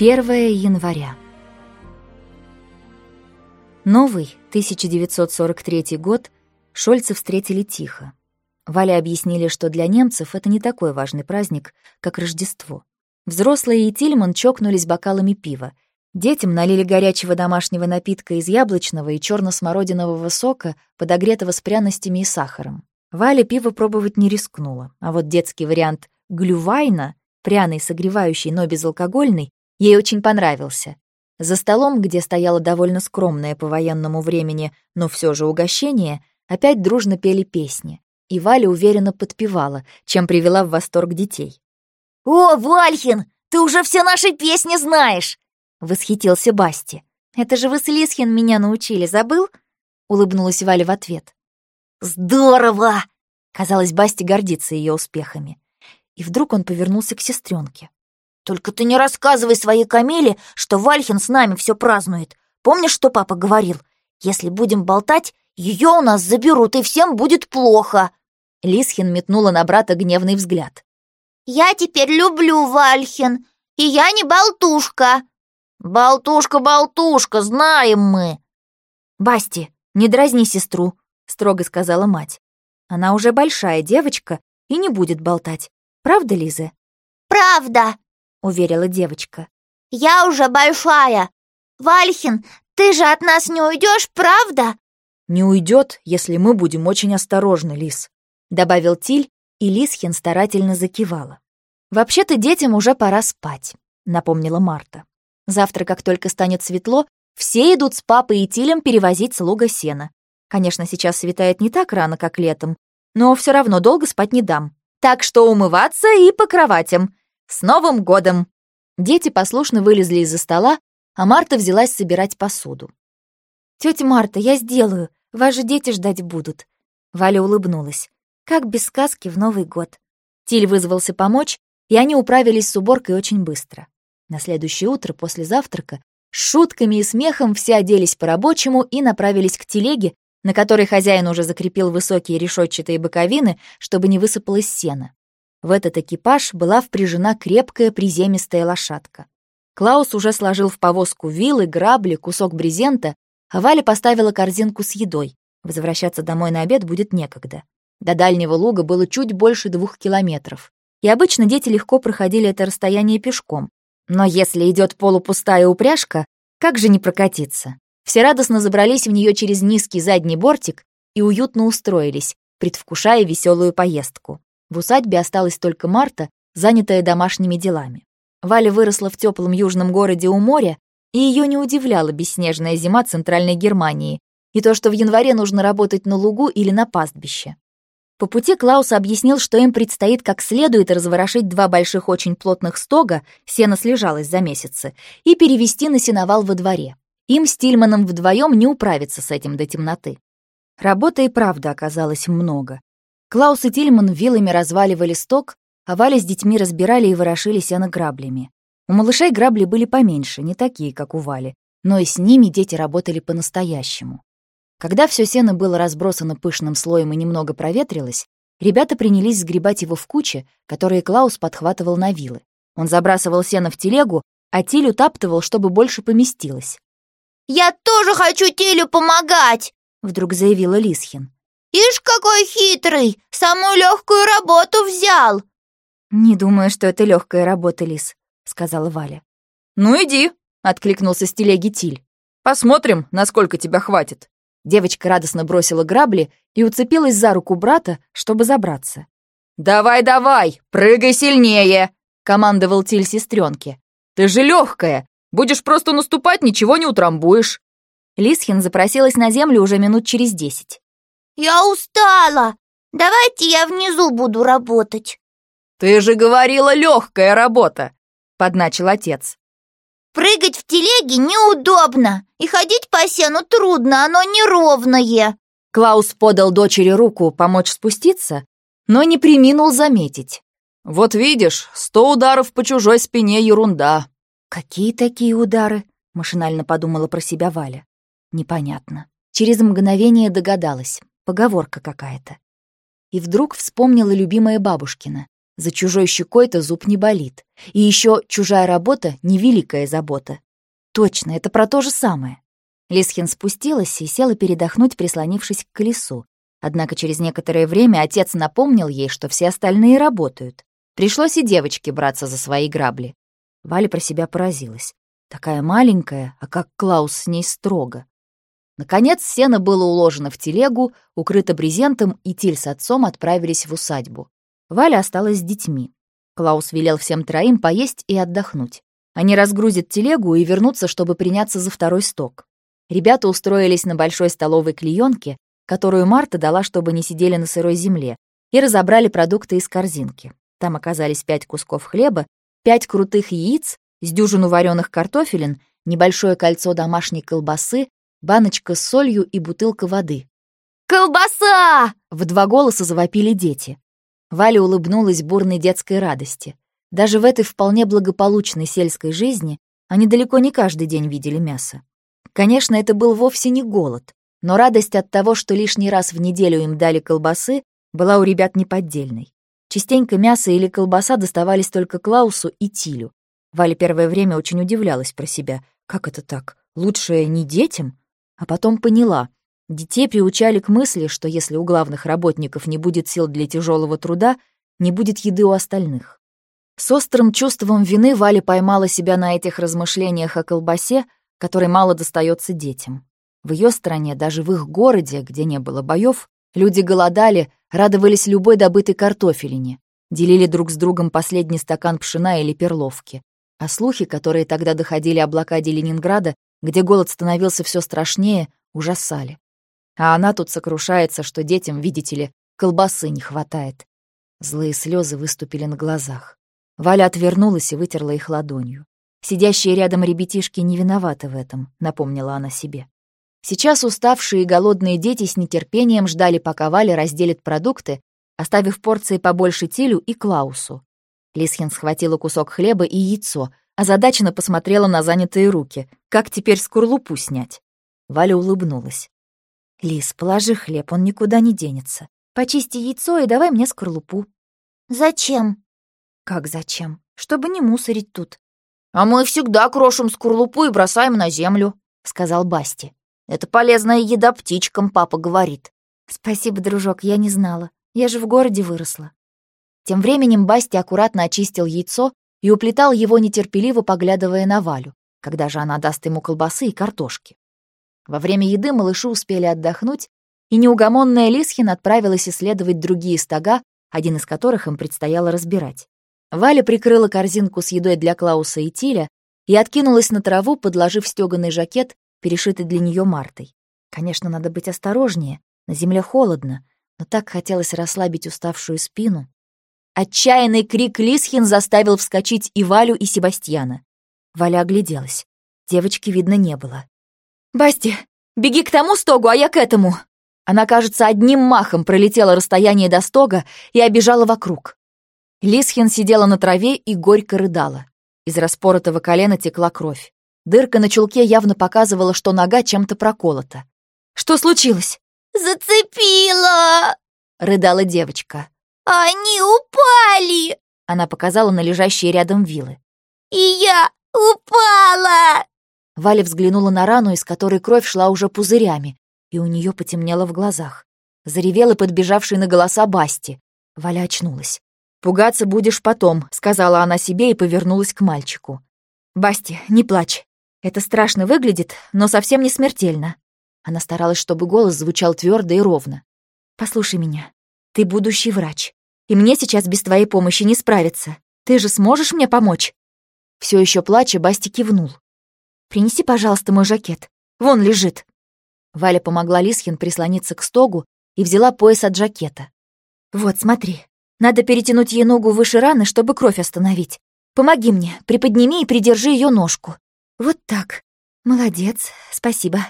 1 января. Новый, 1943 год, Шольцы встретили тихо. Вале объяснили, что для немцев это не такой важный праздник, как Рождество. Взрослые и Тильман чокнулись бокалами пива. Детям налили горячего домашнего напитка из яблочного и черно смородинового сока, подогретого с пряностями и сахаром. Валя пиво пробовать не рискнула, а вот детский вариант глювайна, пряный, согревающий, но безалкогольный, ей очень понравился. За столом, где стояло довольно скромное по военному времени, но все же угощение, опять дружно пели песни, и Валя уверенно подпевала, чем привела в восторг детей. «О, Вальхин, ты уже все наши песни знаешь!» — восхитился Басти. «Это же вы с Лисхин меня научили, забыл?» — улыбнулась Валя в ответ. «Здорово!» — казалось, Басти гордится ее успехами. И вдруг он повернулся к сестренке. «Только ты не рассказывай своей Камиле, что Вальхин с нами все празднует. Помнишь, что папа говорил? Если будем болтать, ее у нас заберут, и всем будет плохо!» Лисхин метнула на брата гневный взгляд. «Я теперь люблю Вальхин, и я не болтушка!» «Болтушка-болтушка, знаем мы!» «Басти, не дразни сестру!» строго сказала мать. Она уже большая девочка и не будет болтать. Правда, Лиза? Правда, уверила девочка. Я уже большая. Вальхин, ты же от нас не уйдешь, правда? Не уйдет, если мы будем очень осторожны, Лиз, добавил Тиль, и Лисхин старательно закивала. Вообще-то детям уже пора спать, напомнила Марта. Завтра, как только станет светло, все идут с папой и Тилем перевозить слуга сена. Конечно, сейчас светает не так рано, как летом, но все равно долго спать не дам. Так что умываться и по кроватям. С Новым годом!» Дети послушно вылезли из-за стола, а Марта взялась собирать посуду. «Тетя Марта, я сделаю. Вас дети ждать будут». Валя улыбнулась. «Как без сказки в Новый год». Тиль вызвался помочь, и они управились с уборкой очень быстро. На следующее утро после завтрака с шутками и смехом все оделись по-рабочему и направились к телеге, на которой хозяин уже закрепил высокие решетчатые боковины, чтобы не высыпалось сено. В этот экипаж была впряжена крепкая приземистая лошадка. Клаус уже сложил в повозку вилы, грабли, кусок брезента, а Валя поставила корзинку с едой. Возвращаться домой на обед будет некогда. До дальнего луга было чуть больше двух километров. И обычно дети легко проходили это расстояние пешком. Но если идет полупустая упряжка, как же не прокатиться? Все радостно забрались в нее через низкий задний бортик и уютно устроились, предвкушая веселую поездку. В усадьбе осталась только Марта, занятая домашними делами. Валя выросла в теплом южном городе у моря, и ее не удивляла бесснежная зима Центральной Германии и то, что в январе нужно работать на лугу или на пастбище. По пути Клаус объяснил, что им предстоит как следует разворошить два больших очень плотных стога, сено слежалось за месяцы, и перевести на сеновал во дворе. Им с Тильманом вдвоем не управиться с этим до темноты. Работы и правда оказалось много. Клаус и Тильман вилами разваливали сток, а Валя с детьми разбирали и ворошили сено граблями. У малышей грабли были поменьше, не такие, как у Вали, но и с ними дети работали по-настоящему. Когда все сено было разбросано пышным слоем и немного проветрилось, ребята принялись сгребать его в куче, которые Клаус подхватывал на вилы. Он забрасывал сено в телегу, а Тиль утаптывал, чтобы больше поместилось. «Я тоже хочу Тилю помогать!» — вдруг заявила Лисхин. «Ишь, какой хитрый! Самую легкую работу взял!» «Не думаю, что это легкая работа, Лис», — сказала Валя. «Ну иди!» — откликнулся с телеги Тиль. «Посмотрим, насколько тебя хватит». Девочка радостно бросила грабли и уцепилась за руку брата, чтобы забраться. «Давай, давай, прыгай сильнее!» — командовал Тиль сестренке. «Ты же легкая, Будешь просто наступать, ничего не утрамбуешь». Лисхин запросилась на землю уже минут через десять. «Я устала. Давайте я внизу буду работать». «Ты же говорила, легкая работа», — подначил отец. «Прыгать в телеге неудобно, и ходить по сену трудно, оно неровное». Клаус подал дочери руку помочь спуститься, но не приминул заметить. «Вот видишь, сто ударов по чужой спине — ерунда. «Какие такие удары?» — машинально подумала про себя Валя. «Непонятно». Через мгновение догадалась. Поговорка какая-то. И вдруг вспомнила любимая бабушкина. За чужой щекой-то зуб не болит. И еще чужая работа — невеликая забота. Точно, это про то же самое. Лисхин спустилась и села передохнуть, прислонившись к колесу. Однако через некоторое время отец напомнил ей, что все остальные работают. Пришлось и девочке браться за свои грабли. Валя про себя поразилась. Такая маленькая, а как Клаус с ней строго. Наконец, сено было уложено в телегу, укрыто брезентом, и Тиль с отцом отправились в усадьбу. Валя осталась с детьми. Клаус велел всем троим поесть и отдохнуть. Они разгрузят телегу и вернутся, чтобы приняться за второй сток. Ребята устроились на большой столовой клеенке, которую Марта дала, чтобы не сидели на сырой земле, и разобрали продукты из корзинки. Там оказались пять кусков хлеба, пять крутых яиц, с дюжину вареных картофелин, небольшое кольцо домашней колбасы, баночка с солью и бутылка воды. «Колбаса!» — в два голоса завопили дети. Валя улыбнулась бурной детской радости. Даже в этой вполне благополучной сельской жизни они далеко не каждый день видели мясо. Конечно, это был вовсе не голод, но радость от того, что лишний раз в неделю им дали колбасы, была у ребят неподдельной. Частенько мясо или колбаса доставались только Клаусу и Тилю. Валя первое время очень удивлялась про себя. Как это так? Лучше не детям? А потом поняла. Детей приучали к мысли, что если у главных работников не будет сил для тяжелого труда, не будет еды у остальных. С острым чувством вины Валя поймала себя на этих размышлениях о колбасе, которой мало достается детям. В ее стране, даже в их городе, где не было боев, люди голодали, радовались любой добытой картофелине, делили друг с другом последний стакан пшена или перловки. А слухи, которые тогда доходили о блокаде Ленинграда, где голод становился все страшнее, ужасали. А она тут сокрушается, что детям, видите ли, колбасы не хватает. Злые слезы выступили на глазах. Валя отвернулась и вытерла их ладонью. Сидящие рядом ребятишки не виноваты в этом, напомнила она себе. Сейчас уставшие и голодные дети с нетерпением ждали, пока Валя разделит продукты, оставив порции побольше Тилю и Клаусу. Лисхин схватила кусок хлеба и яйцо, озадаченно посмотрела на занятые руки. Как теперь скорлупу снять? Валя улыбнулась. «Лис, положи хлеб, он никуда не денется. Почисти яйцо и давай мне скорлупу». «Зачем?» «Как зачем? Чтобы не мусорить тут. «А мы всегда крошим скорлупу и бросаем на землю», — сказал Басти. «Это полезная еда птичкам, папа говорит». «Спасибо, дружок, я не знала. Я же в городе выросла». Тем временем Басти аккуратно очистил яйцо и уплетал его нетерпеливо, поглядывая на Валю, когда же она даст ему колбасы и картошки. Во время еды малыши успели отдохнуть, и неугомонная Лисхин отправилась исследовать другие стога, один из которых им предстояло разбирать. Валя прикрыла корзинку с едой для Клауса и Тиля и откинулась на траву, подложив стёганый жакет, перешитый для неё Мартой. Конечно, надо быть осторожнее, на земле холодно, но так хотелось расслабить уставшую спину. Отчаянный крик Лисхин заставил вскочить и Валю, и Себастьяна. Валя огляделась. Девочки видно не было. «Басти, беги к тому стогу, а я к этому!» Она, кажется, одним махом пролетела расстояние до стога и обежала вокруг. Лисхин сидела на траве и горько рыдала. Из распоротого колена текла кровь. Дырка на чулке явно показывала, что нога чем-то проколота. «Что случилось?» «Зацепила!» — рыдала девочка. «Они упали!» — она показала на лежащие рядом вилы. «И я упала!» Валя взглянула на рану, из которой кровь шла уже пузырями, и у нее потемнело в глазах. Заревел и подбежавший на голоса Басти. Валя очнулась. «Пугаться будешь потом», — сказала она себе и повернулась к мальчику. «Басти, не плачь. Это страшно выглядит, но совсем не смертельно». Она старалась, чтобы голос звучал твердо и ровно. «Послушай меня. Ты будущий врач. И мне сейчас без твоей помощи не справиться. Ты же сможешь мне помочь?» Все еще плача, Басти кивнул. «Принеси, пожалуйста, мой жакет. Вон лежит». Валя помогла Лисхин прислониться к стогу и взяла пояс от жакета. «Вот, смотри, надо перетянуть ей ногу выше раны, чтобы кровь остановить. Помоги мне, приподними и придержи ее ножку. Вот так. Молодец, спасибо.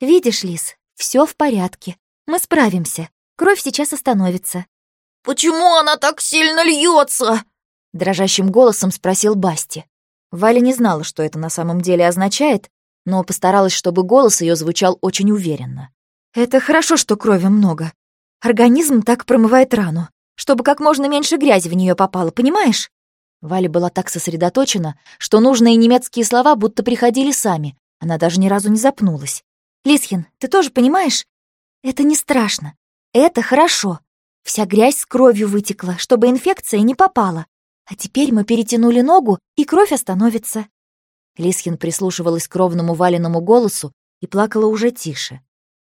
Видишь, Лис, все в порядке. Мы справимся. Кровь сейчас остановится. «Почему она так сильно льется? Дрожащим голосом спросил Басти. Валя не знала, что это на самом деле означает, но постаралась, чтобы голос ее звучал очень уверенно. «Это хорошо, что крови много. Организм так промывает рану. чтобы как можно меньше грязи в нее попало, понимаешь? Валя была так сосредоточена, что нужные немецкие слова будто приходили сами. Она даже ни разу не запнулась. «Лисхин, ты тоже понимаешь? Это не страшно. Это хорошо. Вся грязь с кровью вытекла, чтобы инфекция не попала. А теперь мы перетянули ногу, и кровь остановится». Лисхин прислушивалась к ровному Валиному голосу и плакала уже тише.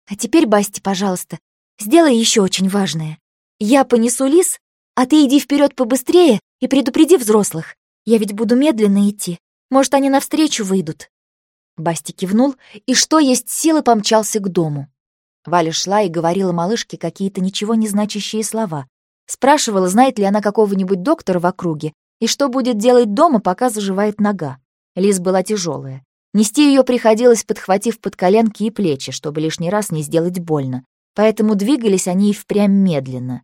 «А теперь, Басти, пожалуйста, сделай еще очень важное. Я понесу лис, а ты иди вперед побыстрее и предупреди взрослых. Я ведь буду медленно идти. Может, они навстречу выйдут». Басти кивнул и, что есть силы, помчался к дому. Валя шла и говорила малышке какие-то ничего не значащие слова. Спрашивала, знает ли она какого-нибудь доктора в округе и что будет делать дома, пока заживает нога. Лиз была тяжелая. Нести ее приходилось, подхватив под коленки и плечи, чтобы лишний раз не сделать больно. Поэтому двигались они и впрямь медленно.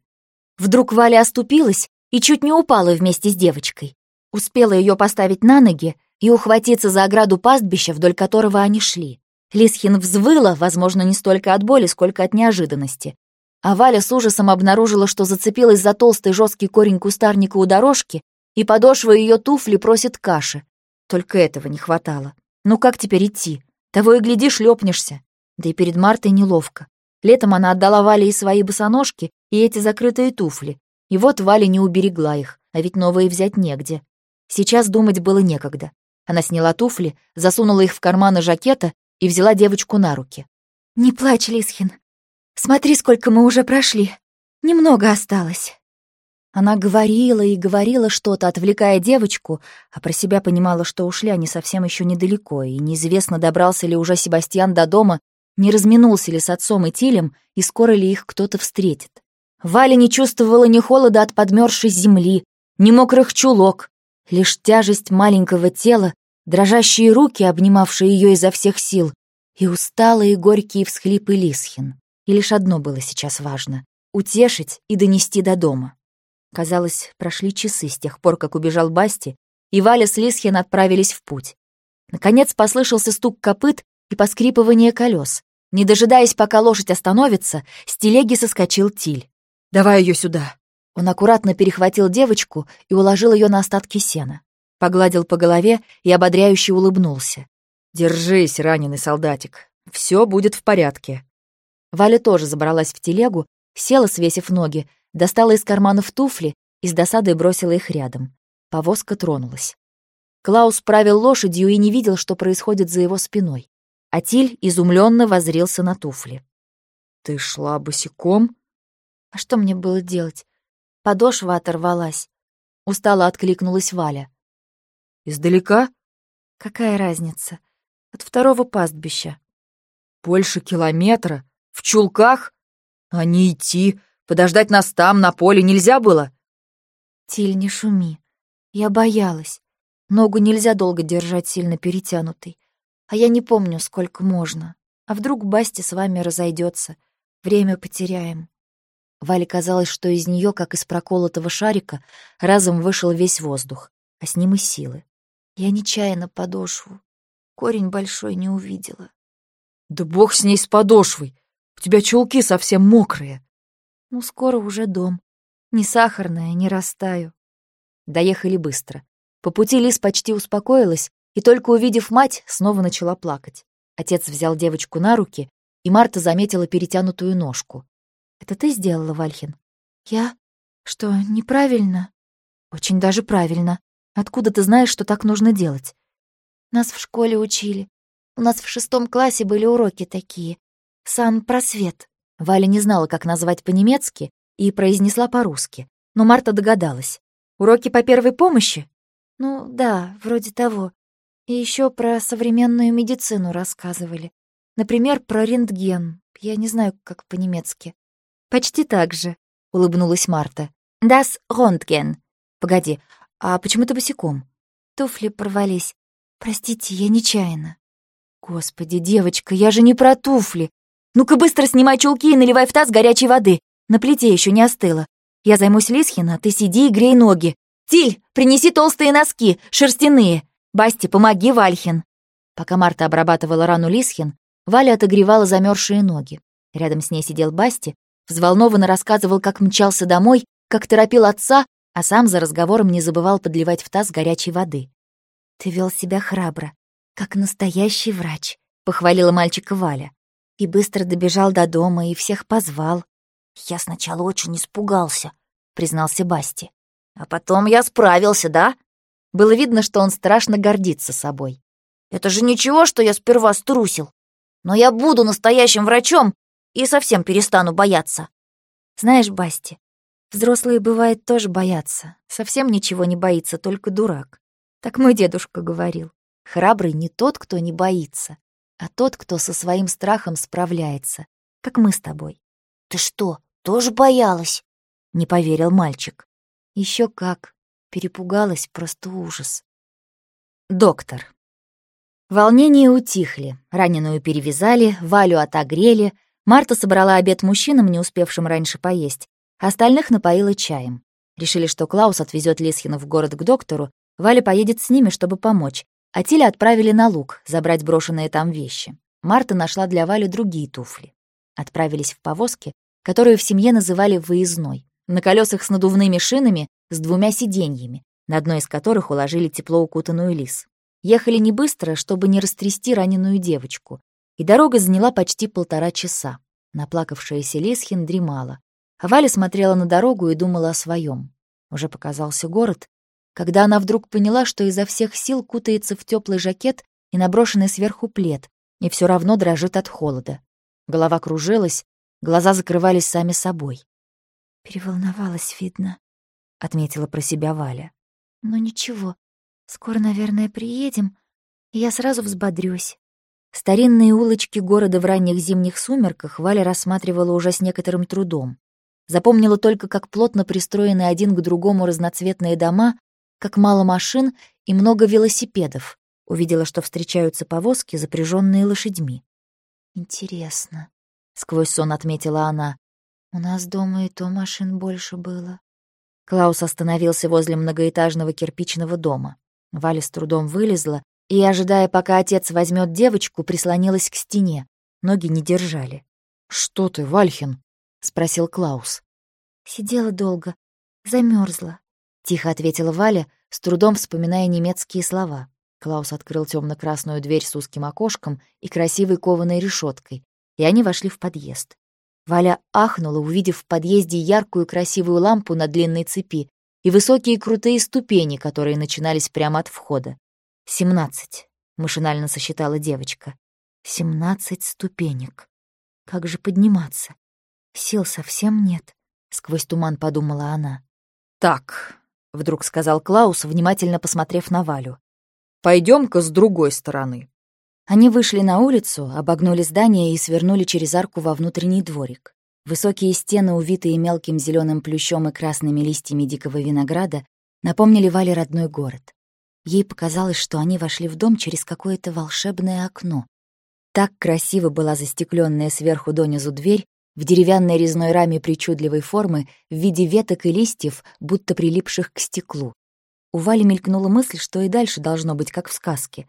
Вдруг Валя оступилась и чуть не упала вместе с девочкой. Успела ее поставить на ноги и ухватиться за ограду пастбища, вдоль которого они шли. Лисхин взвыла, возможно, не столько от боли, сколько от неожиданности. А Валя с ужасом обнаружила, что зацепилась за толстый жесткий корень кустарника у дорожки, и подошва ее туфли просит каши. Только этого не хватало. Ну как теперь идти? Того и гляди, шлепнешься. Да и перед Мартой неловко. Летом она отдала Вале и свои босоножки, и эти закрытые туфли. И вот Валя не уберегла их, а ведь новые взять негде. Сейчас думать было некогда. Она сняла туфли, засунула их в карманы жакета и взяла девочку на руки. «Не плачь, Лисхин. Смотри, сколько мы уже прошли. Немного осталось». Она говорила и говорила что-то, отвлекая девочку, а про себя понимала, что ушли они совсем еще недалеко, и неизвестно, добрался ли уже Себастьян до дома, не разминулся ли с отцом и Тилем, и скоро ли их кто-то встретит. Валя не чувствовала ни холода от подмерзшей земли, ни мокрых чулок, лишь тяжесть маленького тела дрожащие руки, обнимавшие ее изо всех сил, и усталые горькие всхлипы Лисхин. И лишь одно было сейчас важно — утешить и донести до дома. Казалось, прошли часы с тех пор, как убежал Басти, и Валя с Лисхин отправились в путь. Наконец послышался стук копыт и поскрипывание колес. Не дожидаясь, пока лошадь остановится, с телеги соскочил Тиль. «Давай ее сюда!» Он аккуратно перехватил девочку и уложил ее на остатки сена погладил по голове и ободряюще улыбнулся. «Держись, раненый солдатик, все будет в порядке». Валя тоже забралась в телегу, села, свесив ноги, достала из карманов туфли и с досадой бросила их рядом. Повозка тронулась. Клаус правил лошадью и не видел, что происходит за его спиной. Атиль изумленно возрился на туфли. «Ты шла босиком?» «А что мне было делать? Подошва оторвалась». Устало откликнулась Валя. Издалека? Какая разница? От второго пастбища. Больше километра? В чулках? А не идти? Подождать нас там, на поле, нельзя было? Тиль, не шуми. Я боялась. Ногу нельзя долго держать сильно перетянутой. А я не помню, сколько можно. А вдруг Басти с вами разойдется? Время потеряем. Вале казалось, что из нее, как из проколотого шарика, разом вышел весь воздух, а с ним и силы. Я нечаянно подошву. Корень большой не увидела. Да бог с ней с подошвой. У тебя чулки совсем мокрые. Ну, скоро уже дом. Не сахарная, не растаю. Доехали быстро. По пути Лис почти успокоилась, и только увидев мать, снова начала плакать. Отец взял девочку на руки, и Марта заметила перетянутую ножку. «Это ты сделала, Вальхин?» «Я? Что, неправильно?» «Очень даже правильно. Откуда ты знаешь, что так нужно делать? Нас в школе учили. У нас в шестом классе были уроки такие. Сан просвет. Валя не знала, как назвать по-немецки, и произнесла по-русски. Но Марта догадалась. Уроки по первой помощи? Ну, да, вроде того. И еще про современную медицину рассказывали. Например, про рентген. Я не знаю, как по-немецки. Почти так же, улыбнулась Марта. Das Röntgen. Погоди, «А почему ты босиком?» «Туфли порвались. Простите, я нечаянно». «Господи, девочка, я же не про туфли. Ну-ка быстро снимай чулки и наливай в таз горячей воды. На плите еще не остыло. Я займусь Лисхина, ты сиди и грей ноги. Тиль, принеси толстые носки, шерстяные. Басти, помоги, Вальхин». Пока Марта обрабатывала рану Лисхин, Валя отогревала замерзшие ноги. Рядом с ней сидел Басти, взволнованно рассказывал, как мчался домой как торопил отца, а сам за разговором не забывал подливать в таз горячей воды. «Ты вел себя храбро, как настоящий врач», — похвалила мальчика Валя. «И быстро добежал до дома и всех позвал». «Я сначала очень испугался», — признался Басти. «А потом я справился, да?» Было видно, что он страшно гордится собой. «Это же ничего, что я сперва струсил. Но я буду настоящим врачом и совсем перестану бояться». «Знаешь, Басти, взрослые, бывает, тоже боятся. Совсем ничего не боится, только дурак. Так мой дедушка говорил. Храбрый не тот, кто не боится, а тот, кто со своим страхом справляется, как мы с тобой». «Ты что, тоже боялась?» — не поверил мальчик. Еще как. Перепугалась, просто ужас. Доктор. Волнения утихли, раненую перевязали, Валю отогрели, Марта собрала обед мужчинам, не успевшим раньше поесть, остальных напоила чаем. Решили, что Клаус отвезет Лисхина в город к доктору, Валя поедет с ними, чтобы помочь, а Тиля отправили на луг, забрать брошенные там вещи. Марта нашла для Вали другие туфли. Отправились в повозке, которую в семье называли «выездной», на колесах с надувными шинами с двумя сиденьями, на одно из которых уложили тепло укутанную лис. Ехали не быстро, чтобы не растрясти раненую девочку, и дорога заняла почти полтора часа. Наплакавшаяся Лисхин дремала, а Валя смотрела на дорогу и думала о своем. Уже показался город, когда она вдруг поняла, что изо всех сил кутается в теплый жакет и наброшенный сверху плед, и все равно дрожит от холода. Голова кружилась, глаза закрывались сами собой. «Переволновалась, видно», — отметила про себя Валя. «Но ничего, скоро, наверное, приедем, и я сразу взбодрюсь». Старинные улочки города в ранних зимних сумерках Валя рассматривала уже с некоторым трудом. Запомнила только, как плотно пристроены один к другому разноцветные дома, как мало машин и много велосипедов. Увидела, что встречаются повозки, запряженные лошадьми. «Интересно», — сквозь сон отметила она. «У нас дома и то машин больше было». Клаус остановился возле многоэтажного кирпичного дома. Валя с трудом вылезла и, ожидая, пока отец возьмет девочку, прислонилась к стене. Ноги не держали. «Что ты, Вальхин?» — спросил Клаус. «Сидела долго, замерзла, тихо ответила Валя, с трудом вспоминая немецкие слова. Клаус открыл темно красную дверь с узким окошком и красивой кованой решеткой, и они вошли в подъезд. Валя ахнула, увидев в подъезде яркую красивую лампу на длинной цепи и высокие крутые ступени, которые начинались прямо от входа. «Семнадцать», — машинально сосчитала девочка. «Семнадцать ступенек. Как же подниматься? Сил совсем нет», — сквозь туман подумала она. «Так», — вдруг сказал Клаус, внимательно посмотрев на Валю. пойдем ка с другой стороны». Они вышли на улицу, обогнули здание и свернули через арку во внутренний дворик. Высокие стены, увитые мелким зеленым плющом и красными листьями дикого винограда, напомнили Вале родной город. Ей показалось, что они вошли в дом через какое-то волшебное окно. Так красиво была застекленная сверху донизу дверь, в деревянной резной раме причудливой формы, в виде веток и листьев, будто прилипших к стеклу. У Вали мелькнула мысль, что и дальше должно быть, как в сказке.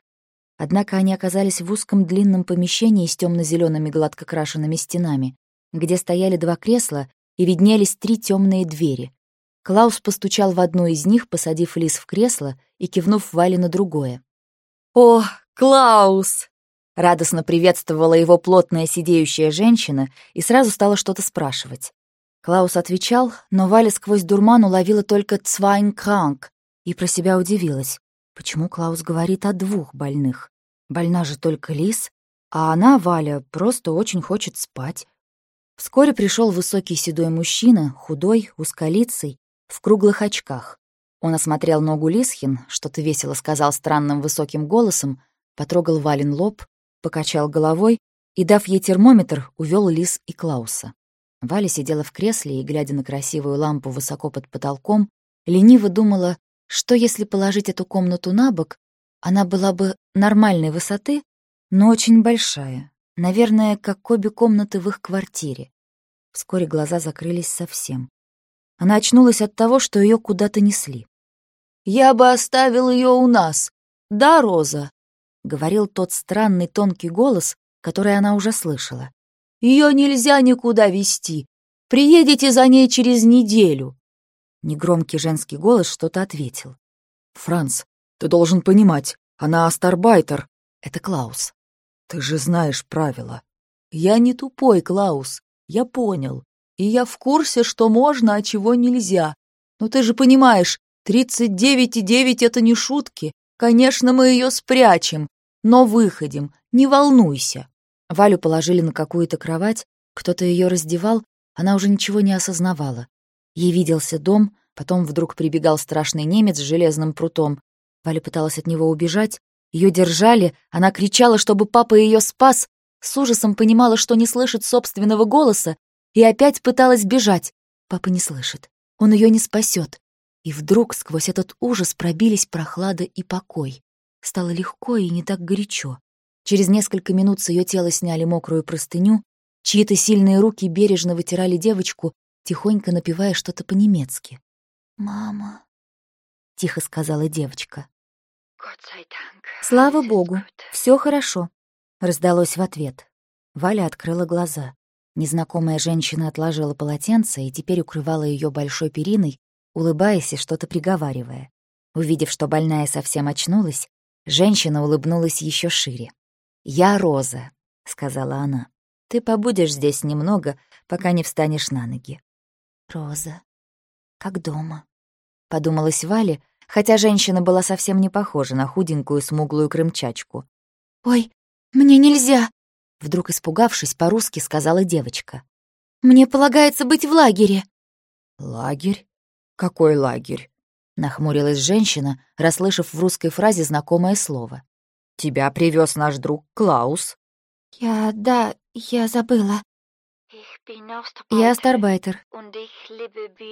Однако они оказались в узком длинном помещении с темно-зелеными гладко крашенными стенами, где стояли два кресла и виднелись три темные двери. Клаус постучал в одну из них, посадив Лис в кресло и кивнув Вале на другое. «О, Клаус!» Радостно приветствовала его плотная сидеющая женщина и сразу стала что-то спрашивать. Клаус отвечал, но Валя сквозь дурман уловила только «цвайн кранк» и про себя удивилась. Почему Клаус говорит о двух больных? Больна же только Лис, а она, Валя, просто очень хочет спать. Вскоре пришел высокий седой мужчина, худой, узколицый, в круглых очках. Он осмотрел ногу Лисхин, что-то весело сказал странным высоким голосом, потрогал Вален лоб, покачал головой и, дав ей термометр, увел Лис и Клауса. Валя сидела в кресле и, глядя на красивую лампу высоко под потолком, лениво думала, что если положить эту комнату на бок, она была бы нормальной высоты, но очень большая, наверное, как обе комнаты в их квартире. Вскоре глаза закрылись совсем. Она очнулась от того, что ее куда-то несли. «Я бы оставил ее у нас, да, Роза?» — говорил тот странный тонкий голос, который она уже слышала. «Ее нельзя никуда везти. Приедете за ней через неделю». Негромкий женский голос что-то ответил. «Франц, ты должен понимать, она астарбайтер. Это Клаус. Ты же знаешь правила. Я не тупой, Клаус. Я понял. И я в курсе, что можно, а чего нельзя. Но ты же понимаешь, тридцать девять и девять — это не шутки. Конечно, мы ее спрячем, но выходим, не волнуйся. Валю положили на какую-то кровать, кто-то ее раздевал, она уже ничего не осознавала. Ей виделся дом, потом вдруг прибегал страшный немец с железным прутом. Валя пыталась от него убежать, ее держали, она кричала, чтобы папа ее спас, с ужасом понимала, что не слышит собственного голоса, и опять пыталась бежать. Папа не слышит, он ее не спасет. И вдруг сквозь этот ужас пробились прохлада и покой. Стало легко и не так горячо. Через несколько минут с ее тела сняли мокрую простыню, чьи-то сильные руки бережно вытирали девочку, тихонько напевая что-то по-немецки. «Мама», — тихо сказала девочка. «Слава богу, все хорошо», — раздалось в ответ. Валя открыла глаза. Незнакомая женщина отложила полотенце и теперь укрывала ее большой периной, улыбаясь и что-то приговаривая. Увидев, что больная совсем очнулась, женщина улыбнулась еще шире. «Я Роза», — сказала она. «Ты побудешь здесь немного, пока не встанешь на ноги». «Роза, как дома», — подумалась Валя, хотя женщина была совсем не похожа на худенькую смуглую крымчачку. «Ой, мне нельзя!» Вдруг испугавшись, по-русски сказала девочка. «Мне полагается быть в лагере». «Лагерь? Какой лагерь?» Нахмурилась женщина, расслышав в русской фразе знакомое слово. «Тебя привез наш друг Клаус». «Я... да, я забыла». «Я Старбайтер,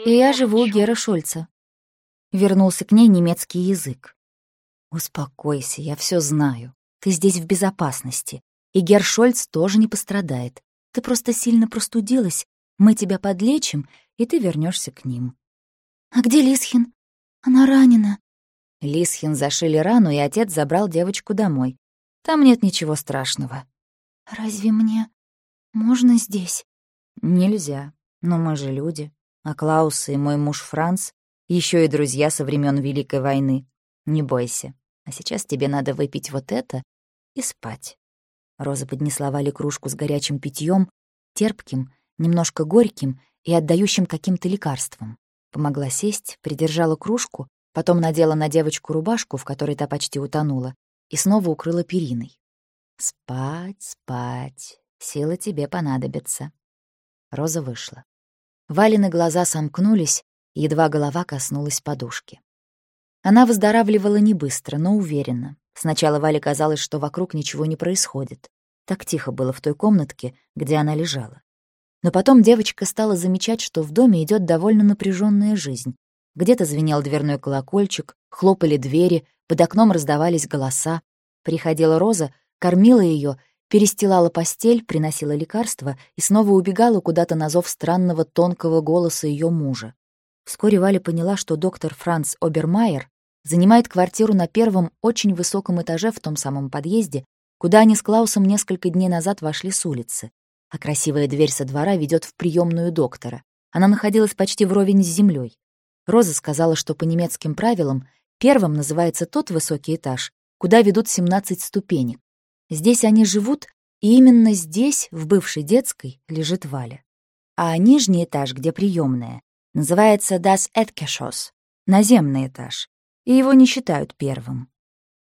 и я живу у Гера Шульца». Вернулся к ней немецкий язык. «Успокойся, я все знаю. Ты здесь в безопасности. И Гершольц тоже не пострадает. Ты просто сильно простудилась. Мы тебя подлечим, и ты вернешься к ним. А где Лисхин? Она ранена. Лисхин зашили рану, и отец забрал девочку домой. Там нет ничего страшного. Разве мне можно здесь? Нельзя. Но мы же люди. А Клаус и мой муж Франц еще и друзья со времен Великой войны. Не бойся. А сейчас тебе надо выпить вот это и спать. Роза поднесла Вале кружку с горячим питьем, терпким, немножко горьким и отдающим каким-то лекарством. Помогла сесть, придержала кружку, потом надела на девочку рубашку, в которой та почти утонула, и снова укрыла периной. «Спать, спать, силы тебе понадобятся». Роза вышла. Валины глаза сомкнулись, едва голова коснулась подушки. Она выздоравливала не быстро, но уверенно. Сначала Вале казалось, что вокруг ничего не происходит. Так тихо было в той комнатке, где она лежала. Но потом девочка стала замечать, что в доме идет довольно напряженная жизнь. Где-то звенел дверной колокольчик, хлопали двери, под окном раздавались голоса. Приходила Роза, кормила ее, перестилала постель, приносила лекарства и снова убегала куда-то на зов странного тонкого голоса ее мужа. Вскоре Валя поняла, что доктор Франц Обермайер занимает квартиру на первом очень высоком этаже в том самом подъезде, куда они с Клаусом несколько дней назад вошли с улицы. А красивая дверь со двора ведет в приемную доктора. Она находилась почти вровень с землей. Роза сказала, что по немецким правилам первым называется тот высокий этаж, куда ведут 17 ступенек. Здесь они живут, и именно здесь, в бывшей детской, лежит Валя. А нижний этаж, где приемная, называется Das Erdgeschoss, наземный этаж и его не считают первым.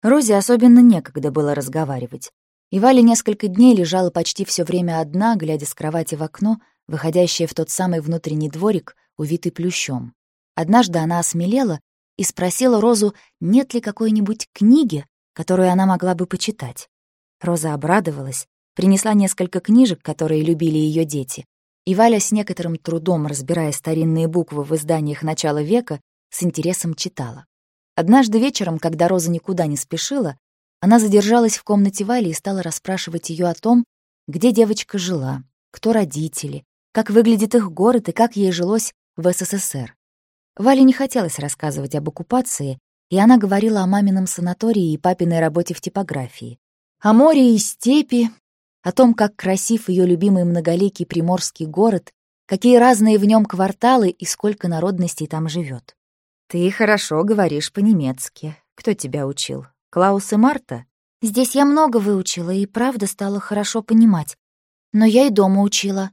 Розе особенно некогда было разговаривать, и Валя несколько дней лежала почти все время одна, глядя с кровати в окно, выходящее в тот самый внутренний дворик, увитый плющом. Однажды она осмелела и спросила Розу, нет ли какой-нибудь книги, которую она могла бы почитать. Роза обрадовалась, принесла несколько книжек, которые любили ее дети, и Валя с некоторым трудом, разбирая старинные буквы в изданиях начала века, с интересом читала. Однажды вечером, когда Роза никуда не спешила, она задержалась в комнате Вали и стала расспрашивать ее о том, где девочка жила, кто родители, как выглядит их город и как ей жилось в СССР. Вале не хотелось рассказывать об оккупации, и она говорила о мамином санатории и папиной работе в типографии, о море и степи, о том, как красив ее любимый многоликий приморский город какие разные в нем кварталы и сколько народностей там живет. «Ты хорошо говоришь по-немецки. Кто тебя учил? Клаус и Марта?» «Здесь я много выучила и правда стала хорошо понимать. Но я и дома учила».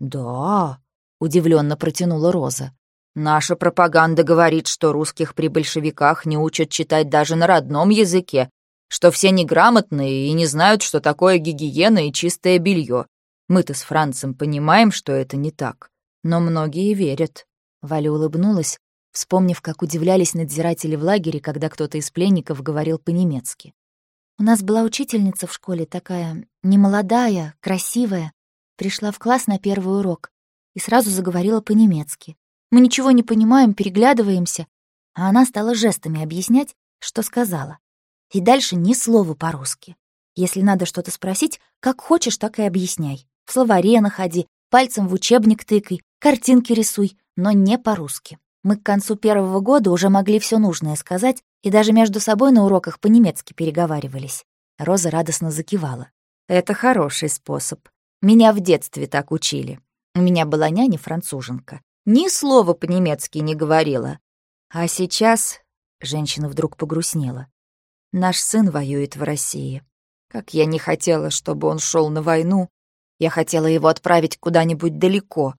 «Да», — удивленно протянула Роза. «Наша пропаганда говорит, что русских при большевиках не учат читать даже на родном языке, что все неграмотные и не знают, что такое гигиена и чистое белье. Мы-то с Францем понимаем, что это не так, но многие верят». Валя улыбнулась, вспомнив, как удивлялись надзиратели в лагере, когда кто-то из пленников говорил по-немецки. У нас была учительница в школе такая, немолодая, красивая. Пришла в класс на первый урок и сразу заговорила по-немецки. Мы ничего не понимаем, переглядываемся, а она стала жестами объяснять, что сказала. И дальше ни слова по-русски. Если надо что-то спросить, как хочешь, так и объясняй. В словаре находи, пальцем в учебник тыкай, картинки рисуй, но не по-русски. Мы к концу первого года уже могли все нужное сказать и даже между собой на уроках по-немецки переговаривались. Роза радостно закивала. «Это хороший способ. Меня в детстве так учили. У меня была няня-француженка. Ни слова по-немецки не говорила. А сейчас...» Женщина вдруг погрустнела. «Наш сын воюет в России. Как я не хотела, чтобы он шел на войну. Я хотела его отправить куда-нибудь далеко,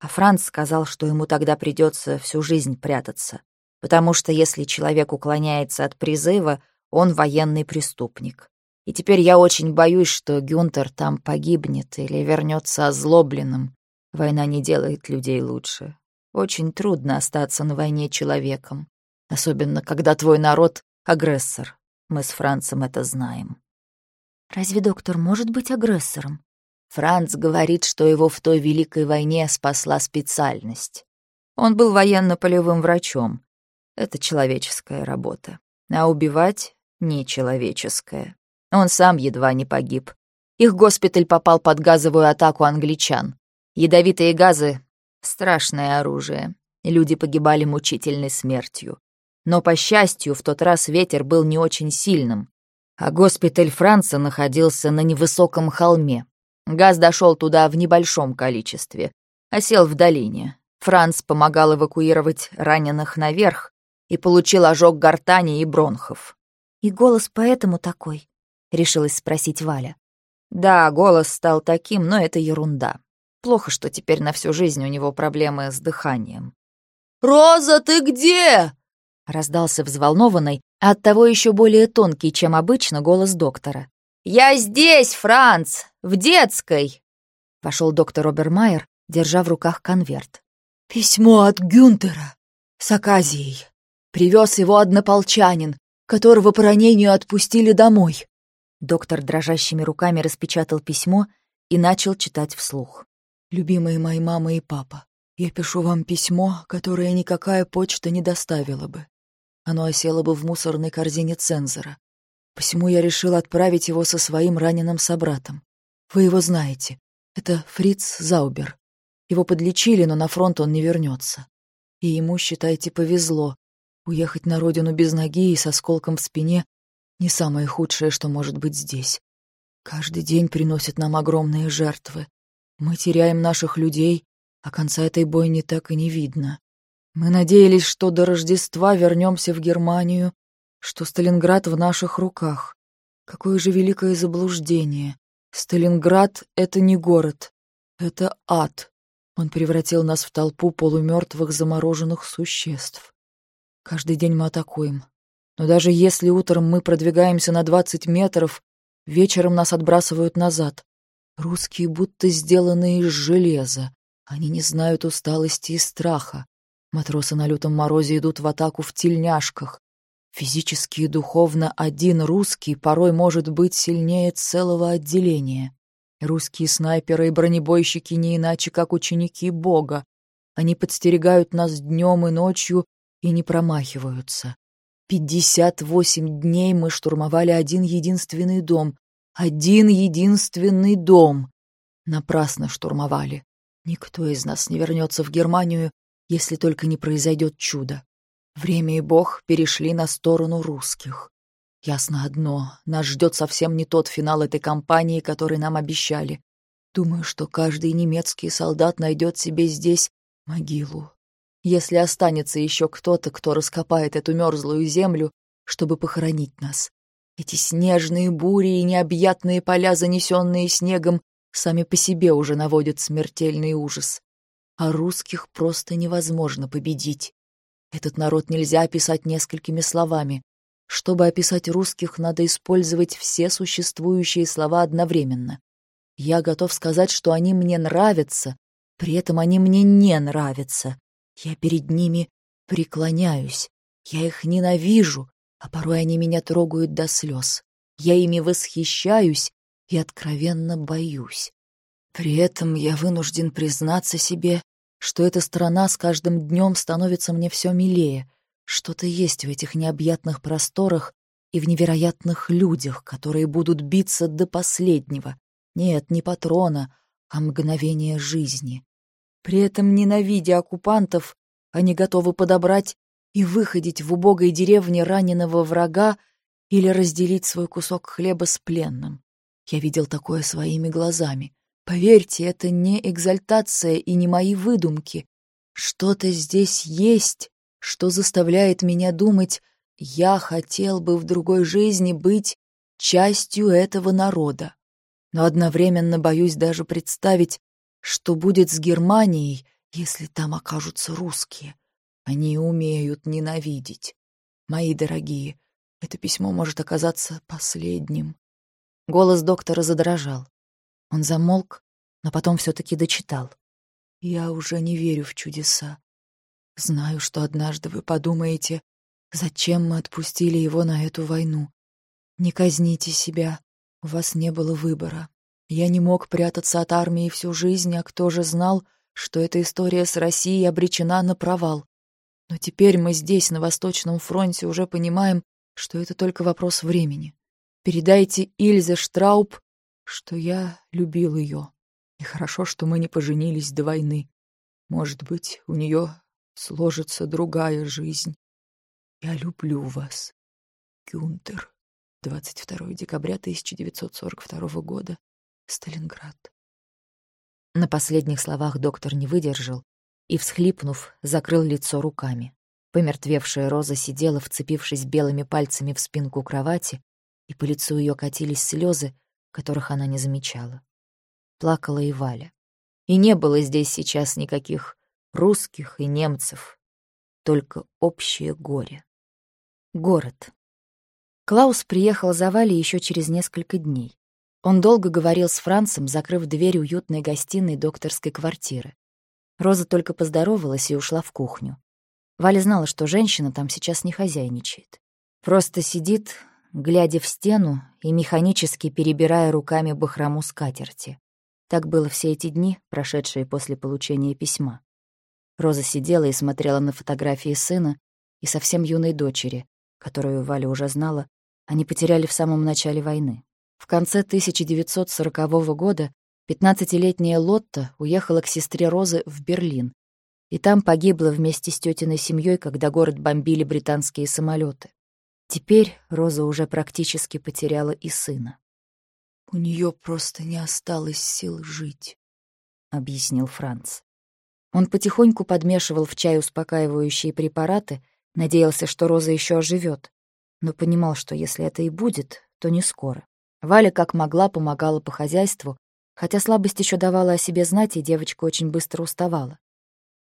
а Франц сказал, что ему тогда придется всю жизнь прятаться, потому что если человек уклоняется от призыва, он военный преступник. И теперь я очень боюсь, что Гюнтер там погибнет или вернется озлобленным. Война не делает людей лучше. Очень трудно остаться на войне человеком, особенно когда твой народ — агрессор. Мы с Францем это знаем. Разве доктор может быть агрессором? Франц говорит, что его в той Великой войне спасла специальность. Он был военно-полевым врачом. Это человеческая работа. А убивать — нечеловеческая. Он сам едва не погиб. Их госпиталь попал под газовую атаку англичан. Ядовитые газы — страшное оружие. Люди погибали мучительной смертью. Но, по счастью, в тот раз ветер был не очень сильным, а госпиталь Франца находился на невысоком холме, Газ дошел туда в небольшом количестве, осел в долине. Франц помогал эвакуировать раненых наверх и получил ожог гортани и бронхов. «И голос поэтому такой?» — решилась спросить Валя. «Да, голос стал таким, но это ерунда. Плохо, что теперь на всю жизнь у него проблемы с дыханием». «Роза, ты где?» — раздался взволнованный, а оттого еще более тонкий, чем обычно, голос доктора. «Я здесь, Франц! В детской!» Вошел доктор Обермайер, держа в руках конверт. «Письмо от Гюнтера с Аказией. Привез его однополчанин, которого по ранению отпустили домой». Доктор дрожащими руками распечатал письмо и начал читать вслух. «Любимые мои мама и папа, я пишу вам письмо, которое никакая почта не доставила бы. Оно осело бы в мусорной корзине цензора. Посему я решил отправить его со своим раненым собратом. Вы его знаете. Это Фриц Заубер. Его подлечили, но на фронт он не вернется. И ему, считайте, повезло. Уехать на родину без ноги и с осколком в спине — не самое худшее, что может быть здесь. Каждый день приносят нам огромные жертвы. Мы теряем наших людей, а конца этой бойни так и не видно. Мы надеялись, что до Рождества вернемся в Германию что Сталинград в наших руках. Какое же великое заблуждение. Сталинград — это не город, это ад. Он превратил нас в толпу полумертвых замороженных существ. Каждый день мы атакуем. Но даже если утром мы продвигаемся на 20 метров, вечером нас отбрасывают назад. Русские будто сделаны из железа. Они не знают усталости и страха. Матросы на лютом морозе идут в атаку в тельняшках. Физически и духовно один русский порой может быть сильнее целого отделения. Русские снайперы и бронебойщики не иначе, как ученики Бога. Они подстерегают нас днем и ночью и не промахиваются. Пятьдесят восемь дней мы штурмовали один единственный дом. Один единственный дом. Напрасно штурмовали. Никто из нас не вернется в Германию, если только не произойдет чудо. Время и Бог перешли на сторону русских. Ясно одно, нас ждет совсем не тот финал этой кампании, который нам обещали. Думаю, что каждый немецкий солдат найдет себе здесь могилу. Если останется еще кто-то, кто раскопает эту мерзлую землю, чтобы похоронить нас. Эти снежные бури и необъятные поля, занесенные снегом, сами по себе уже наводят смертельный ужас. А русских просто невозможно победить. Этот народ нельзя описать несколькими словами. Чтобы описать русских, надо использовать все существующие слова одновременно. Я готов сказать, что они мне нравятся, при этом они мне не нравятся. Я перед ними преклоняюсь. Я их ненавижу, а порой они меня трогают до слез. Я ими восхищаюсь и откровенно боюсь. При этом я вынужден признаться себе, что эта страна с каждым днем становится мне все милее. Что-то есть в этих необъятных просторах и в невероятных людях, которые будут биться до последнего, нет, не патрона, а мгновение жизни. При этом, ненавидя оккупантов, они готовы подобрать и выходить в убогой деревне раненого врага или разделить свой кусок хлеба с пленным. Я видел такое своими глазами. Поверьте, это не экзальтация и не мои выдумки. Что-то здесь есть, что заставляет меня думать, я хотел бы в другой жизни быть частью этого народа но одновременно боюсь даже представить, что будет с Германией, если там окажутся русские. Они умеют ненавидеть. Мои дорогие, это письмо может оказаться последним. Голос доктора задрожал. Он замолк, но потом все-таки дочитал. Я уже не верю в чудеса. Знаю, что однажды вы подумаете, зачем мы отпустили его на эту войну. Не казните себя. У вас не было выбора. Я не мог прятаться от армии всю жизнь, а кто же знал, что эта история с Россией обречена на провал. Но теперь мы здесь, на Восточном фронте, уже понимаем, что это только вопрос времени. Передайте Ильзе Штрауб, что я любил ее. И хорошо, что мы не поженились до войны. Может быть, у нее сложится другая жизнь. Я люблю вас, Гюнтер. 22 декабря 1942 года. Сталинград. На последних словах доктор не выдержал и, всхлипнув, закрыл лицо руками. Помертвевшая Роза сидела, вцепившись белыми пальцами в спинку кровати, и по лицу ее катились слезы, которых она не замечала. Плакала и Валя. И не было здесь сейчас никаких русских и немцев, только общее горе. Город. Клаус приехал за Валей еще через несколько дней. Он долго говорил с Францем, закрыв дверь уютной гостиной докторской квартиры. Роза только поздоровалась и ушла в кухню. Валя знала, что женщина там сейчас не хозяйничает. Просто сидит, глядя в стену и механически перебирая руками бахрому скатерти. Так было все эти дни, прошедшие после получения письма. Роза сидела и смотрела на фотографии сына и совсем юной дочери, которую Валя уже знала, они потеряли в самом начале войны. В конце 1940 года 15-летняя Лотта уехала к сестре Розы в Берлин, и там погибла вместе с тетиной семьей, когда город бомбили британские самолеты. Теперь Роза уже практически потеряла и сына. «У нее просто не осталось сил жить», — объяснил Франц. Он потихоньку подмешивал в чай успокаивающие препараты, надеялся, что Роза еще оживет но понимал, что если это и будет, то не скоро. Валя как могла помогала по хозяйству, хотя слабость еще давала о себе знать, и девочка очень быстро уставала.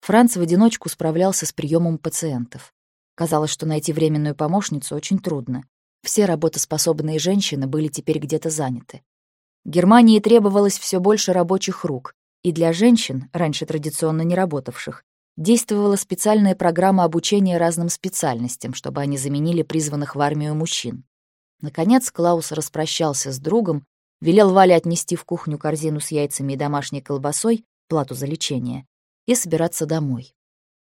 Франц в одиночку справлялся с приемом пациентов. Казалось, что найти временную помощницу очень трудно. Все работоспособные женщины были теперь где-то заняты. Германии требовалось все больше рабочих рук, и для женщин, раньше традиционно не работавших, действовала специальная программа обучения разным специальностям, чтобы они заменили призванных в армию мужчин. Наконец Клаус распрощался с другом, велел Вале отнести в кухню корзину с яйцами и домашней колбасой, плату за лечение, и собираться домой.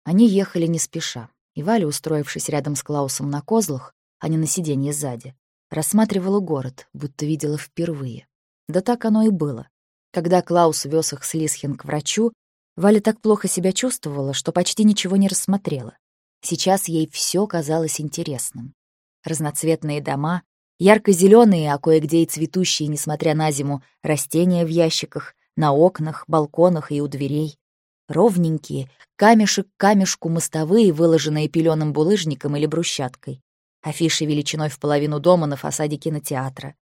Они ехали не спеша, и Валя, устроившись рядом с Клаусом на козлах, а не на сиденье сзади, рассматривала город, будто видела впервые. Да так оно и было. Когда Клаус вез их с Лисхин к врачу, Валя так плохо себя чувствовала, что почти ничего не рассмотрела. Сейчас ей все казалось интересным. Разноцветные дома, ярко зеленые а кое-где и цветущие, несмотря на зиму, растения в ящиках, на окнах, балконах и у дверей. Ровненькие, камешек к камешку мостовые, выложенные пеленым булыжником или брусчаткой. Афиши величиной в половину дома на фасаде кинотеатра.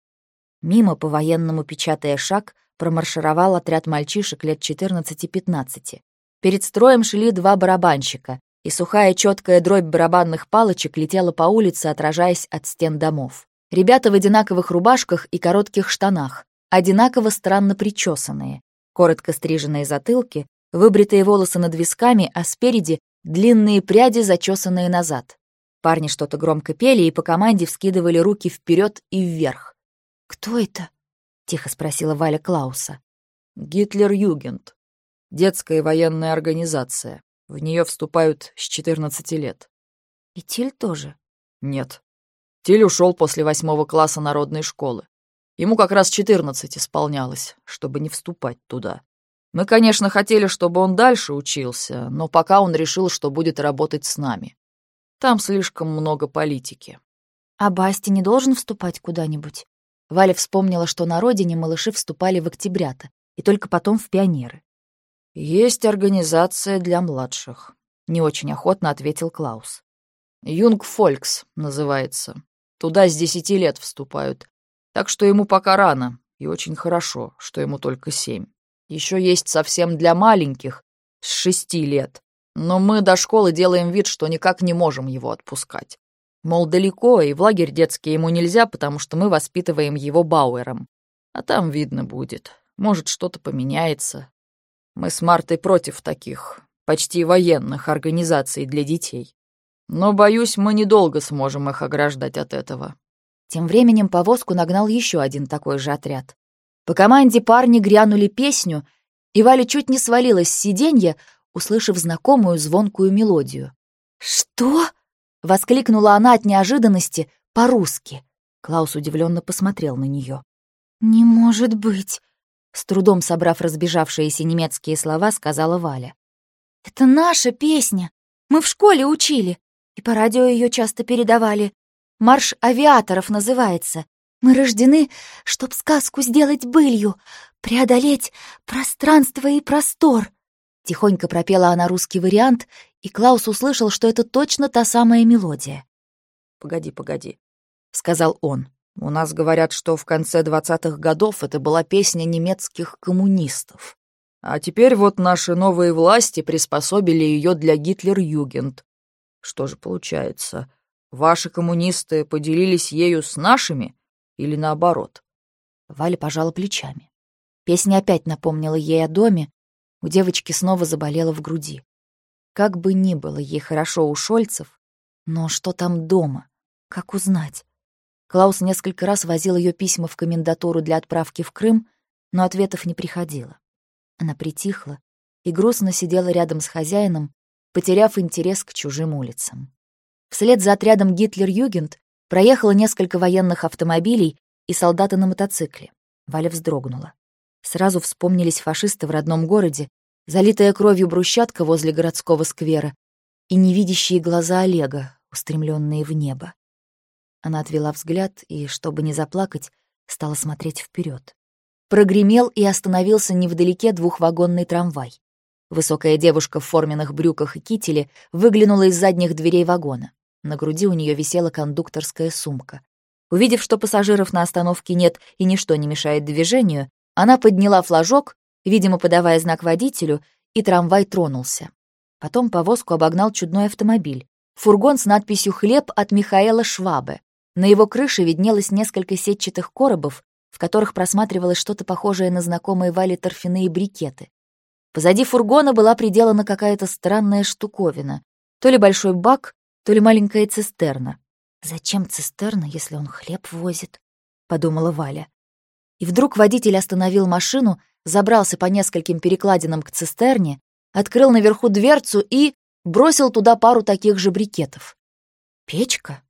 Мимо, по-военному печатая шаг, промаршировал отряд мальчишек лет 14-15. Перед строем шли два барабанщика, и сухая четкая дробь барабанных палочек летела по улице, отражаясь от стен домов. Ребята в одинаковых рубашках и коротких штанах, одинаково странно причесанные, коротко стриженные затылки, выбритые волосы над висками, а спереди длинные пряди, зачесанные назад. Парни что-то громко пели и по команде вскидывали руки вперед и вверх. «Кто это?» — тихо спросила Валя Клауса. «Гитлер-Югент. Детская военная организация. В нее вступают с 14 лет». «И Тиль тоже?» «Нет. Тиль ушел после восьмого класса народной школы. Ему как раз 14 исполнялось, чтобы не вступать туда. Мы, конечно, хотели, чтобы он дальше учился, но пока он решил, что будет работать с нами. Там слишком много политики. А Басти не должен вступать куда-нибудь? Валя вспомнила, что на родине малыши вступали в октябрята, и только потом в пионеры. «Есть организация для младших», — не очень охотно ответил Клаус. «Юнг Фолькс называется. Туда с десяти лет вступают. Так что ему пока рано, и очень хорошо, что ему только семь. Еще есть совсем для маленьких, с шести лет. Но мы до школы делаем вид, что никак не можем его отпускать. Мол, далеко, и в лагерь детский ему нельзя, потому что мы воспитываем его Бауэром. А там видно будет. Может, что-то поменяется. Мы с Мартой против таких, почти военных организаций для детей. Но, боюсь, мы недолго сможем их ограждать от этого. Тем временем повозку нагнал еще один такой же отряд. По команде парни грянули песню, и Валя чуть не свалилась с сиденья, услышав знакомую звонкую мелодию. «Что?» — воскликнула она от неожиданности по-русски. Клаус удивленно посмотрел на нее. «Не может быть!» — с трудом собрав разбежавшиеся немецкие слова, сказала Валя. «Это наша песня! Мы в школе учили, и по радио ее часто передавали. Марш авиаторов называется. Мы рождены, чтоб сказку сделать былью, преодолеть пространство и простор. Тихонько пропела она русский вариант, и Клаус услышал, что это точно та самая мелодия. «Погоди, погоди», — сказал он. «У нас говорят, что в конце двадцатых годов это была песня немецких коммунистов. А теперь вот наши новые власти приспособили ее для Гитлер-Югент. Что же получается, ваши коммунисты поделились ею с нашими?» Или наоборот? Валя пожала плечами. Песня опять напомнила ей о доме. У девочки снова заболела в груди. Как бы ни было ей хорошо у Шольцев, но что там дома? Как узнать? Клаус несколько раз возил ее письма в комендатуру для отправки в Крым, но ответов не приходило. Она притихла и грустно сидела рядом с хозяином, потеряв интерес к чужим улицам. Вслед за отрядом Гитлер-Югент Проехало несколько военных автомобилей и солдаты на мотоцикле. Валя вздрогнула. Сразу вспомнились фашисты в родном городе, залитая кровью брусчатка возле городского сквера и невидящие глаза Олега, устремленные в небо. Она отвела взгляд и, чтобы не заплакать, стала смотреть вперед. Прогремел и остановился невдалеке двухвагонный трамвай. Высокая девушка в форменных брюках и кителе выглянула из задних дверей вагона. На груди у нее висела кондукторская сумка. Увидев, что пассажиров на остановке нет и ничто не мешает движению, она подняла флажок, видимо, подавая знак водителю, и трамвай тронулся. Потом повозку обогнал чудной автомобиль. Фургон с надписью «Хлеб» от Михаэла Швабе. На его крыше виднелось несколько сетчатых коробов, в которых просматривалось что-то похожее на знакомые Вале торфяные брикеты. Позади фургона была приделана какая-то странная штуковина. То ли большой бак, то ли маленькая цистерна. «Зачем цистерна, если он хлеб возит?» — подумала Валя. И вдруг водитель остановил машину, забрался по нескольким перекладинам к цистерне, открыл наверху дверцу и бросил туда пару таких же брикетов. «Печка?»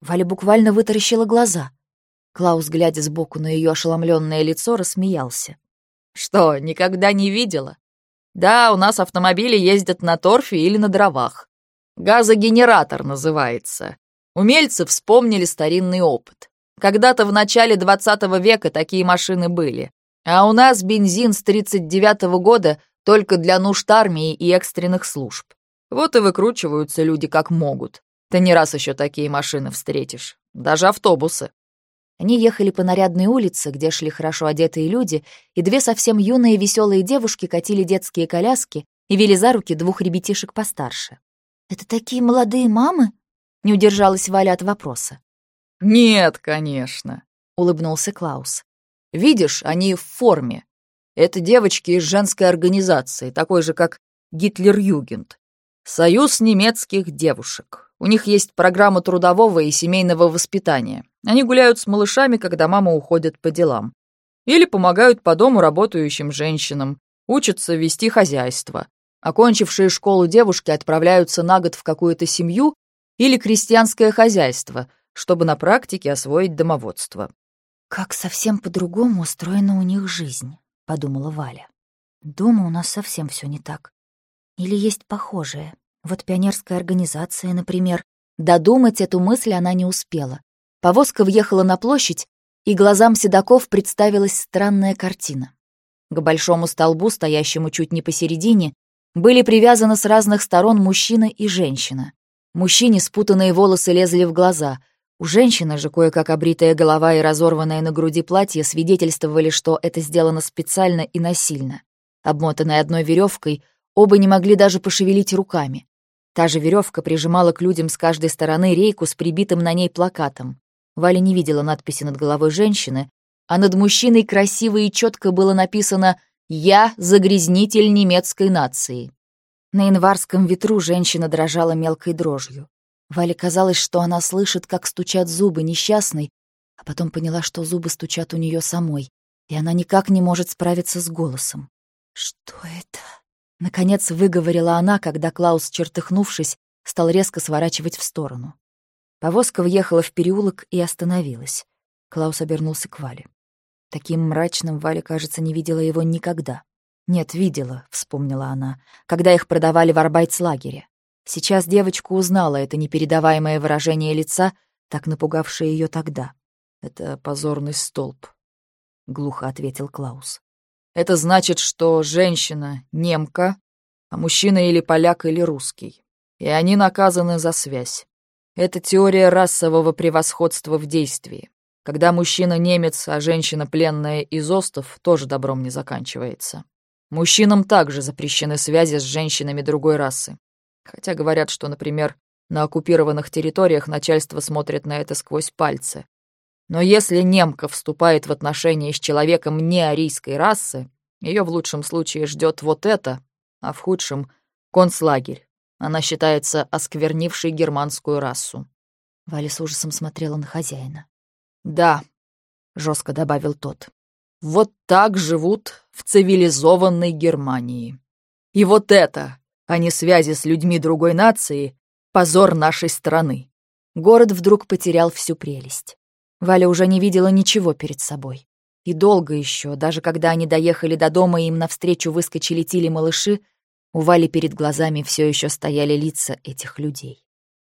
Валя буквально вытаращила глаза. Клаус, глядя сбоку на ее ошеломленное лицо, рассмеялся. «Что, никогда не видела? Да, у нас автомобили ездят на торфе или на дровах. Газогенератор называется. Умельцы вспомнили старинный опыт. Когда-то в начале 20 века такие машины были. А у нас бензин с 39-го года только для нужд армии и экстренных служб. Вот и выкручиваются люди как могут. Ты не раз еще такие машины встретишь. Даже автобусы. Они ехали по нарядной улице, где шли хорошо одетые люди, и две совсем юные веселые девушки катили детские коляски и вели за руки двух ребятишек постарше. «Это такие молодые мамы?» — не удержалась Валя от вопроса. «Нет, конечно», — улыбнулся Клаус. «Видишь, они в форме. Это девочки из женской организации, такой же, как Гитлер-Югент. Союз немецких девушек. У них есть программа трудового и семейного воспитания. Они гуляют с малышами, когда мама уходит по делам. Или помогают по дому работающим женщинам, учатся вести хозяйство. Окончившие школу девушки отправляются на год в какую-то семью или крестьянское хозяйство, чтобы на практике освоить домоводство. «Как совсем по-другому устроена у них жизнь», — подумала Валя. «Дома у нас совсем все не так. Или есть похожее. Вот пионерская организация, например. Додумать эту мысль она не успела. Повозка въехала на площадь, и глазам седаков представилась странная картина. К большому столбу, стоящему чуть не посередине, были привязаны с разных сторон мужчина и женщина. Мужчине спутанные волосы лезли в глаза. У женщины же кое-как обритая голова и разорванное на груди платье свидетельствовали, что это сделано специально и насильно. Обмотанной одной веревкой, оба не могли даже пошевелить руками. Та же веревка прижимала к людям с каждой стороны рейку с прибитым на ней плакатом. Валя не видела надписи над головой женщины, а над мужчиной красиво и четко было написано «Я загрязнитель немецкой нации». На январском ветру женщина дрожала мелкой дрожью. Вале казалось, что она слышит, как стучат зубы несчастной, а потом поняла, что зубы стучат у нее самой, и она никак не может справиться с голосом. «Что это?» Наконец выговорила она, когда Клаус, чертыхнувшись, стал резко сворачивать в сторону. Повозка въехала в переулок и остановилась. Клаус обернулся к Вале. Таким мрачным Валя, кажется, не видела его никогда. «Нет, видела», — вспомнила она, когда их продавали в арбайтслагере. Сейчас девочка узнала это непередаваемое выражение лица, так напугавшее ее тогда. «Это позорный столб», — глухо ответил Клаус. Это значит, что женщина — немка, а мужчина или поляк, или русский. И они наказаны за связь. Это теория расового превосходства в действии. Когда мужчина немец, а женщина пленная из остов, тоже добром не заканчивается. Мужчинам также запрещены связи с женщинами другой расы. Хотя говорят, что, например, на оккупированных территориях начальство смотрит на это сквозь пальцы, но если немка вступает в отношения с человеком не арийской расы, ее в лучшем случае ждет вот это, а в худшем — концлагерь. Она считается осквернившей германскую расу. Валя с ужасом смотрела на хозяина. «Да», — жестко добавил тот, — «вот так живут в цивилизованной Германии. И вот это, а не связи с людьми другой нации, позор нашей страны». Город вдруг потерял всю прелесть. Валя уже не видела ничего перед собой. И долго еще, даже когда они доехали до дома и им навстречу выскочили Тили малыши, у Вали перед глазами все еще стояли лица этих людей.